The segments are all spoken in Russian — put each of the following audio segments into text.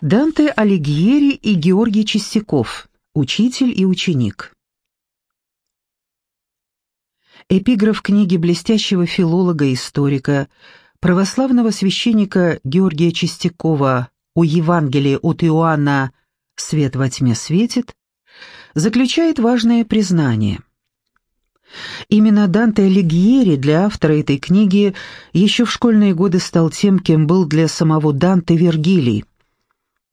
Данте Алигьери и Георгий Чистяков. Учитель и ученик. Эпиграф книги блестящего филолога и историка, православного священника Георгия Чистякова «У Евангелия от Иоанна «Свет во тьме светит» заключает важное признание. Именно Данте Алигьери для автора этой книги еще в школьные годы стал тем, кем был для самого Данте Вергилий,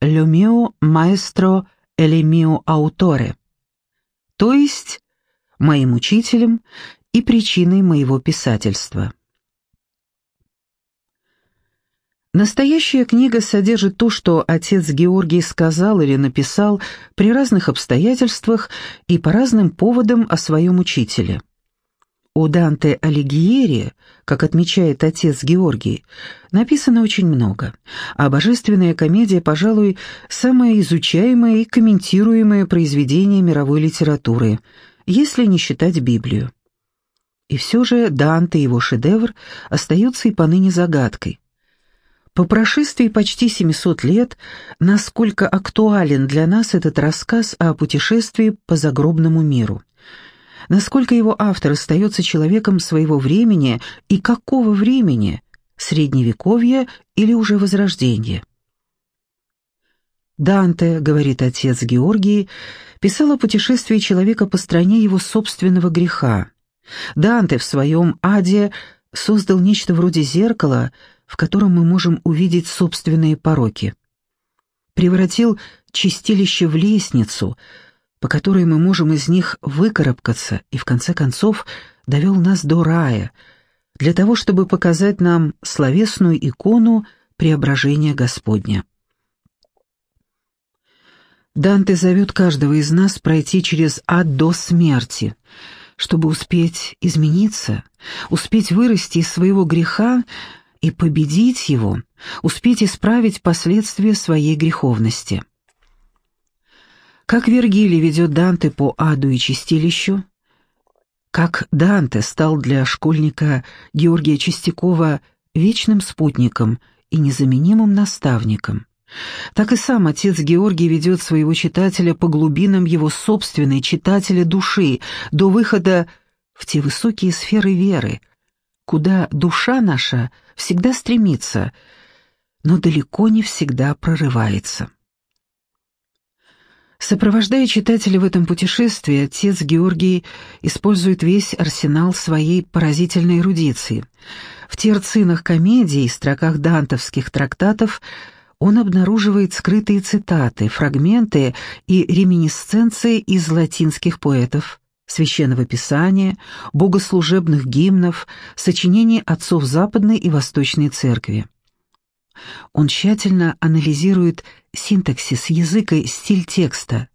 «Lo mio maestro e le mio autore», то есть «моим учителем и причиной моего писательства». Настоящая книга содержит то, что отец Георгий сказал или написал при разных обстоятельствах и по разным поводам о своем учителе. У Данте Алигьери, как отмечает отец Георгий, написано очень много, а «Божественная комедия», пожалуй, самое изучаемое и комментируемое произведение мировой литературы, если не считать Библию. И все же Данте и его шедевр остаются и поныне загадкой. По прошествии почти 700 лет, насколько актуален для нас этот рассказ о путешествии по загробному миру – насколько его автор остается человеком своего времени и какого времени, средневековья или уже возрождения. Данте, говорит отец Георгий, писал о путешествии человека по стране его собственного греха. Данте в своем «Аде» создал нечто вроде зеркала, в котором мы можем увидеть собственные пороки. Превратил чистилище в лестницу — по которой мы можем из них выкарабкаться, и в конце концов довел нас до рая, для того, чтобы показать нам словесную икону преображения Господня. Данте зовет каждого из нас пройти через ад до смерти, чтобы успеть измениться, успеть вырасти из своего греха и победить его, успеть исправить последствия своей греховности. Как Вергилий ведет Данте по аду и чистилищу, как Данте стал для школьника Георгия Чистякова вечным спутником и незаменимым наставником, так и сам отец Георгий ведет своего читателя по глубинам его собственной читателя души до выхода в те высокие сферы веры, куда душа наша всегда стремится, но далеко не всегда прорывается. Сопровождая читателя в этом путешествии, отец Георгий использует весь арсенал своей поразительной эрудиции. В терцинах комедий и строках дантовских трактатов он обнаруживает скрытые цитаты, фрагменты и реминисценции из латинских поэтов, священного писания, богослужебных гимнов, сочинений отцов Западной и Восточной Церкви. Он тщательно анализирует синтаксис языка и стиль текста,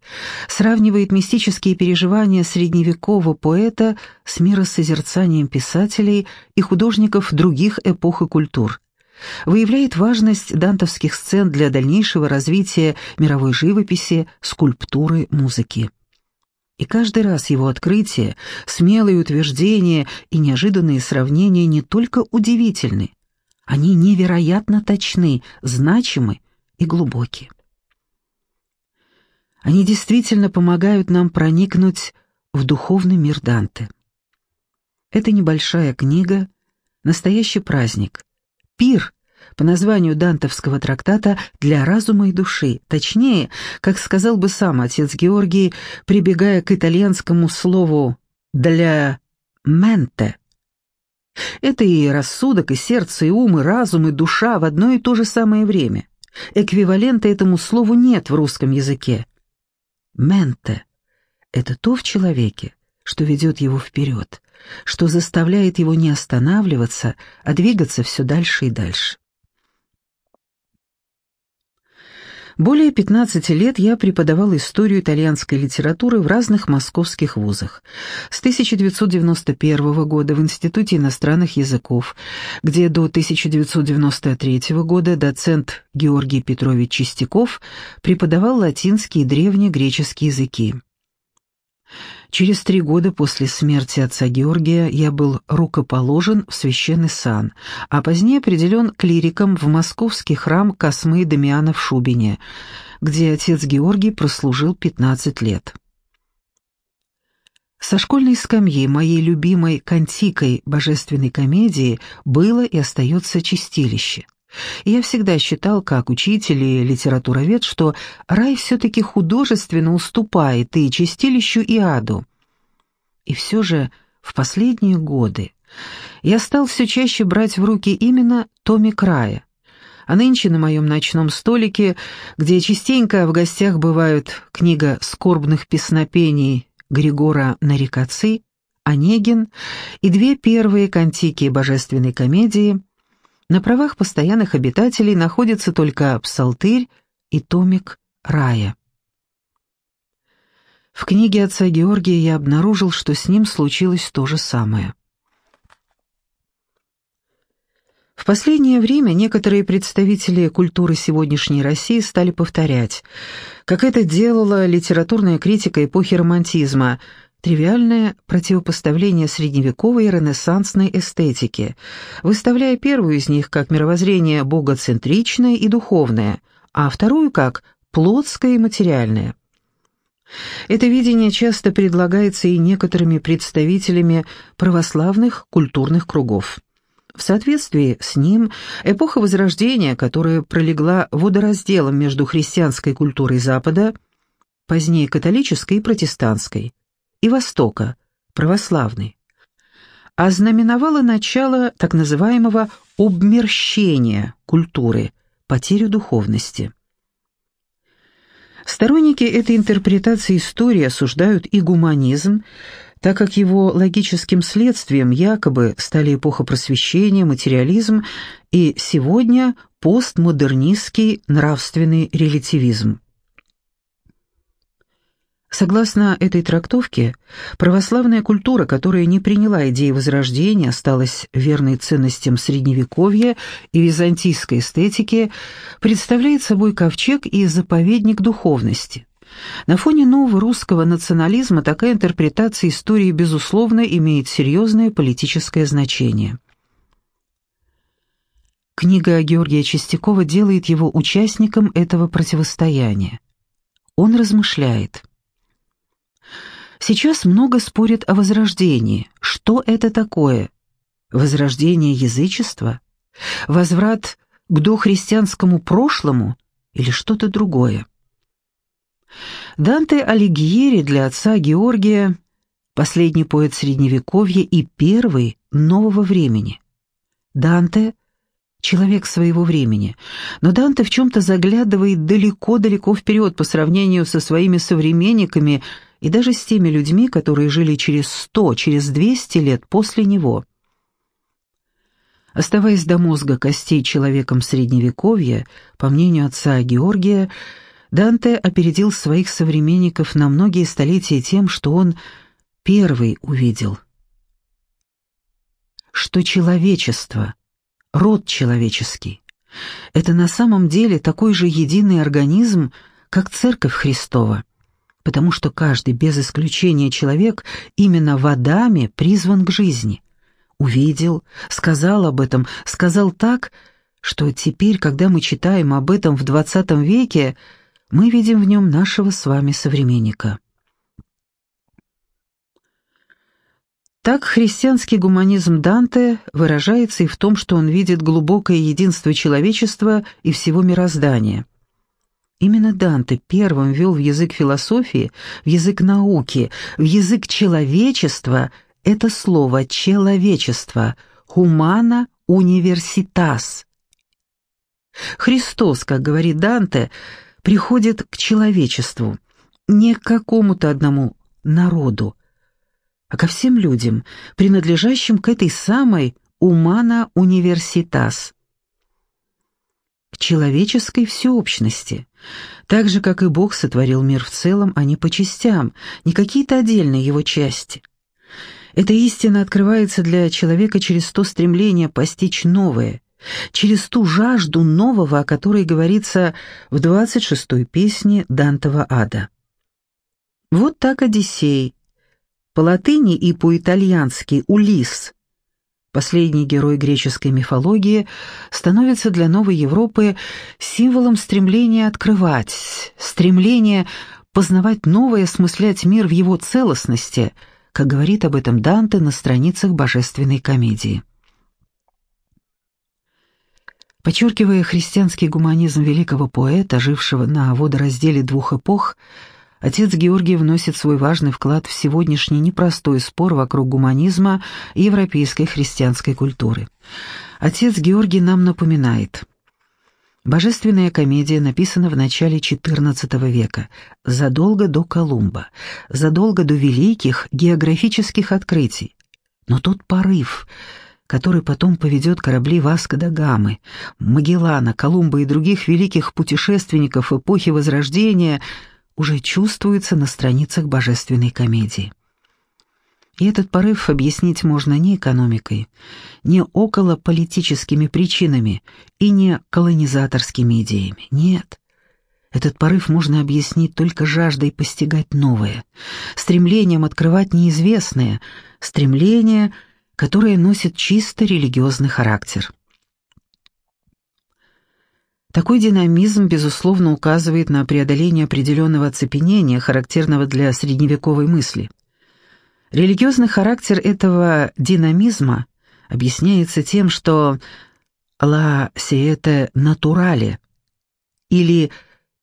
сравнивает мистические переживания средневекового поэта с миросозерцанием писателей и художников других эпох и культур, выявляет важность дантовских сцен для дальнейшего развития мировой живописи, скульптуры, музыки. И каждый раз его открытия, смелые утверждения и неожиданные сравнения не только удивительны, они невероятно точны, значимы и глубоки. Они действительно помогают нам проникнуть в духовный мир Данте. Это небольшая книга, настоящий праздник, пир по названию дантовского трактата для разума и души, точнее, как сказал бы сам отец Георгий, прибегая к итальянскому слову «для менте», это и рассудок, и сердце, и ум, и разум, и душа в одно и то же самое время. Эквивалента этому слову нет в русском языке. «Менте» — это то в человеке, что ведет его вперед, что заставляет его не останавливаться, а двигаться все дальше и дальше. Более 15 лет я преподавал историю итальянской литературы в разных московских вузах. С 1991 года в Институте иностранных языков, где до 1993 года доцент Георгий Петрович Чистяков преподавал латинский и древнегреческий языки. Через три года после смерти отца Георгия я был рукоположен в священный сан, а позднее определен клириком в московский храм Космы Дамиана в Шубине, где отец Георгий прослужил 15 лет. Со школьной скамьи моей любимой кантикой божественной комедии было и остается чистилище. Я всегда считал, как учитель и литературовед, что рай все-таки художественно уступает и чистилищу, и аду. И все же в последние годы я стал все чаще брать в руки именно томик рая. А нынче на моем ночном столике, где частенько в гостях бывают книга скорбных песнопений Григора Нарикацы, Онегин и две первые кантики божественной комедии — на правах постоянных обитателей находится только псалтырь и томик рая. В книге отца Георгия я обнаружил, что с ним случилось то же самое. В последнее время некоторые представители культуры сегодняшней России стали повторять, как это делала литературная критика эпохи романтизма – тривиальное противопоставление средневековой и ренессансной эстетики, выставляя первую из них как мировоззрение богоцентричное и духовное, а вторую как плотское и материальное. Это видение часто предлагается и некоторыми представителями православных культурных кругов. В соответствии с ним эпоха Возрождения, которая пролегла водоразделом между христианской культурой Запада, позднее католической и протестантской, и Востока, православный, ознаменовало начало так называемого обмерщения культуры, потерю духовности. Сторонники этой интерпретации истории осуждают и гуманизм, так как его логическим следствием якобы стали эпоха просвещения, материализм и сегодня постмодернистский нравственный релятивизм. Согласно этой трактовке, православная культура, которая не приняла идеи Возрождения, осталась верной ценностям Средневековья и византийской эстетики, представляет собой ковчег и заповедник духовности. На фоне нового русского национализма такая интерпретация истории, безусловно, имеет серьезное политическое значение. Книга Георгия Чистякова делает его участником этого противостояния. Он размышляет – Сейчас много спорят о возрождении. Что это такое? Возрождение язычества? Возврат к дохристианскому прошлому или что-то другое? Данте Алигьери для отца Георгия – последний поэт Средневековья и первый нового времени. Данте – человек своего времени, но Данте в чем-то заглядывает далеко-далеко вперед по сравнению со своими современниками – и даже с теми людьми, которые жили через сто, через двести лет после него. Оставаясь до мозга костей человеком Средневековья, по мнению отца Георгия, Данте опередил своих современников на многие столетия тем, что он первый увидел. Что человечество, род человеческий, это на самом деле такой же единый организм, как Церковь Христова потому что каждый, без исключения человек, именно водами призван к жизни. Увидел, сказал об этом, сказал так, что теперь, когда мы читаем об этом в XX веке, мы видим в нем нашего с вами современника. Так христианский гуманизм Данте выражается и в том, что он видит глубокое единство человечества и всего мироздания – Именно Данте первым ввел в язык философии, в язык науки, в язык человечества это слово «человечество» «humana universitas». Христос, как говорит Данте, приходит к человечеству, не к какому-то одному народу, а ко всем людям, принадлежащим к этой самой «humana universitas» человеческой всеобщности. Так же, как и Бог сотворил мир в целом, а не по частям, не какие-то отдельные его части. Эта истина открывается для человека через то стремление постичь новое, через ту жажду нового, о которой говорится в 26-й песне Дантова ада. Вот так Одиссей, по латыни и по-итальянски «Улисс», Последний герой греческой мифологии становится для новой Европы символом стремления открывать, стремления познавать новое, осмыслять мир в его целостности, как говорит об этом Данте на страницах божественной комедии. Подчеркивая христианский гуманизм великого поэта, жившего на водоразделе двух эпох, Отец Георгий вносит свой важный вклад в сегодняшний непростой спор вокруг гуманизма и европейской христианской культуры. Отец Георгий нам напоминает. Божественная комедия написана в начале XIV века, задолго до Колумба, задолго до великих географических открытий. Но тот порыв, который потом поведет корабли Васко да Гамы, Магеллана, Колумба и других великих путешественников эпохи Возрождения – уже чувствуется на страницах божественной комедии. И этот порыв объяснить можно не экономикой, не околополитическими причинами и не колонизаторскими идеями. Нет. Этот порыв можно объяснить только жаждой постигать новое, стремлением открывать неизвестное, стремление, которое носит чисто религиозный характер. Такой динамизм, безусловно, указывает на преодоление определенного оцепенения, характерного для средневековой мысли. Религиозный характер этого динамизма объясняется тем, что «la siete naturale» или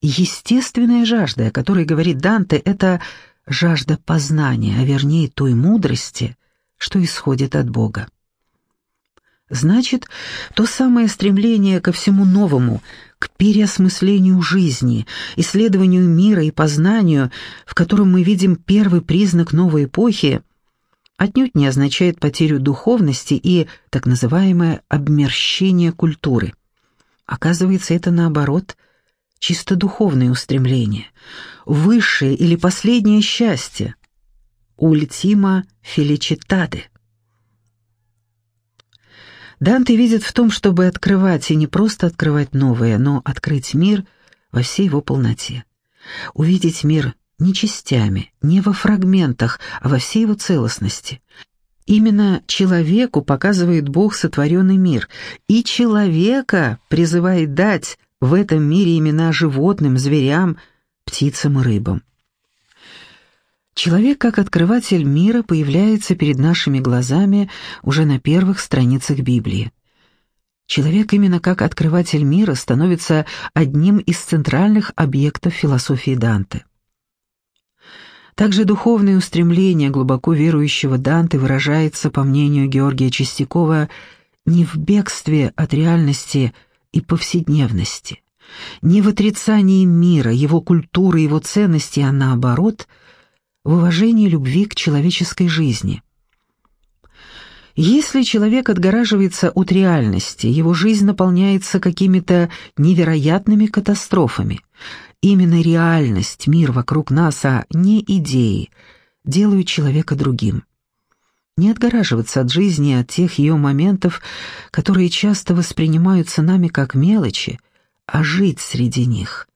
естественная жажда, о которой говорит Данте, это жажда познания, а вернее той мудрости, что исходит от Бога. Значит, то самое стремление ко всему новому, к переосмыслению жизни, исследованию мира и познанию, в котором мы видим первый признак новой эпохи, отнюдь не означает потерю духовности и так называемое обмерщение культуры. Оказывается, это наоборот чисто духовное устремление, высшее или последнее счастье, ультима феличитаде. Данте видит в том, чтобы открывать и не просто открывать новое, но открыть мир во всей его полноте. Увидеть мир не частями, не во фрагментах, а во всей его целостности. Именно человеку показывает Бог сотворенный мир, и человека призывает дать в этом мире имена животным, зверям, птицам и рыбам. Человек как открыватель мира появляется перед нашими глазами уже на первых страницах Библии. Человек именно как открыватель мира становится одним из центральных объектов философии Данте. Также духовное устремление глубоко верующего Данте выражается, по мнению Георгия Чистякова, не в бегстве от реальности и повседневности, не в отрицании мира, его культуры, его ценностей, а наоборот – в уважении любви к человеческой жизни. Если человек отгораживается от реальности, его жизнь наполняется какими-то невероятными катастрофами. Именно реальность, мир вокруг нас, а не идеи, делают человека другим. Не отгораживаться от жизни, от тех ее моментов, которые часто воспринимаются нами как мелочи, а жить среди них,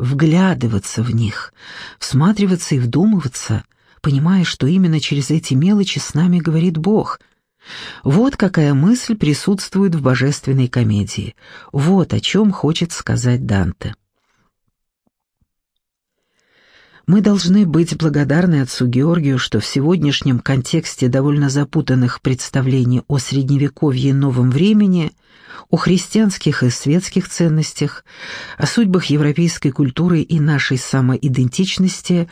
вглядываться в них, всматриваться и вдумываться, понимая, что именно через эти мелочи с нами говорит Бог. Вот какая мысль присутствует в божественной комедии. Вот о чем хочет сказать Данте. Мы должны быть благодарны отцу Георгию, что в сегодняшнем контексте довольно запутанных представлений о Средневековье и новом времени, о христианских и светских ценностях, о судьбах европейской культуры и нашей самоидентичности,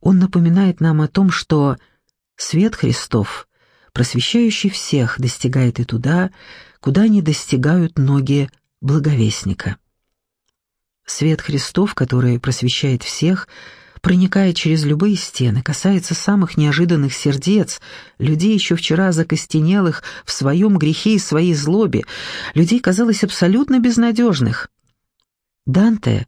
он напоминает нам о том, что свет Христов, просвещающий всех, достигает и туда, куда не достигают ноги благовестника. Свет Христов, который просвещает всех – проникает через любые стены, касается самых неожиданных сердец, людей еще вчера закостенелых в своем грехе и своей злобе, людей, казалось, абсолютно безнадежных. Данте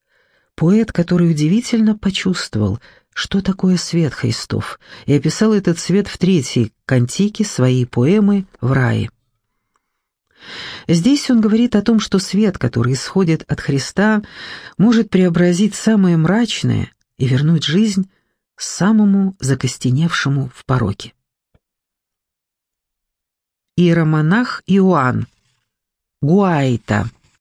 — поэт, который удивительно почувствовал, что такое свет Христов, и описал этот свет в третьей кантике своей поэмы «В рае». Здесь он говорит о том, что свет, который исходит от Христа, может преобразить самое мрачное и вернуть жизнь самому закостеневшему в пороке. Иеромонах Иоанн. Гуайта.